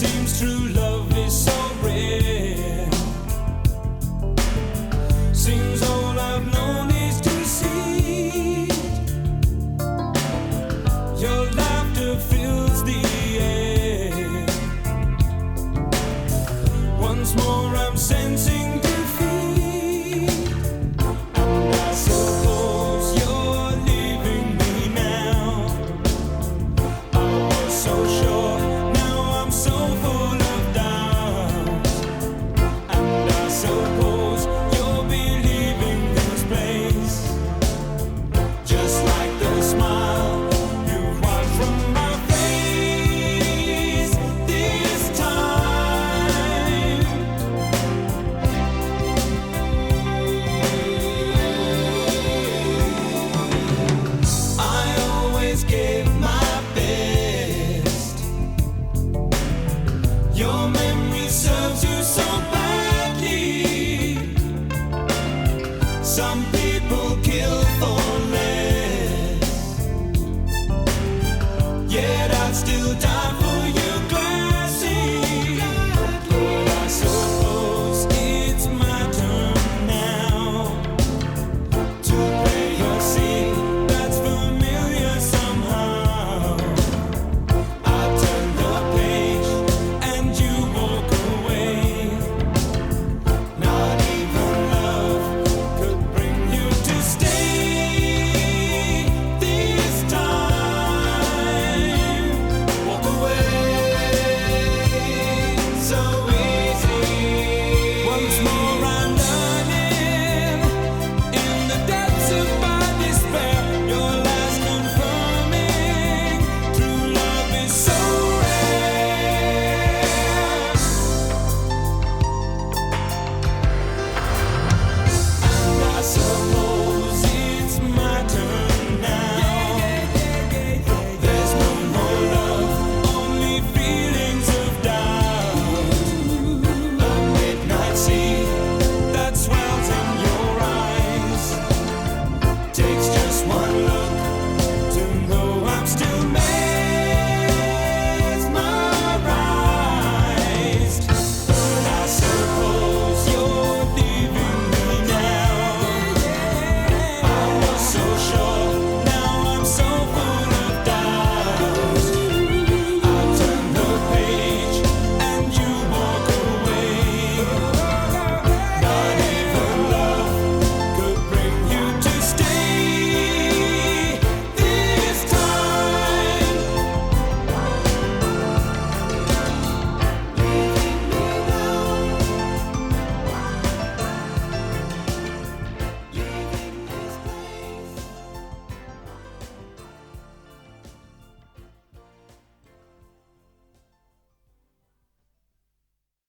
seems true love is so rare. Seems all I've known is deceit. Your laughter fills the air. Once more, I'm sensing. you die.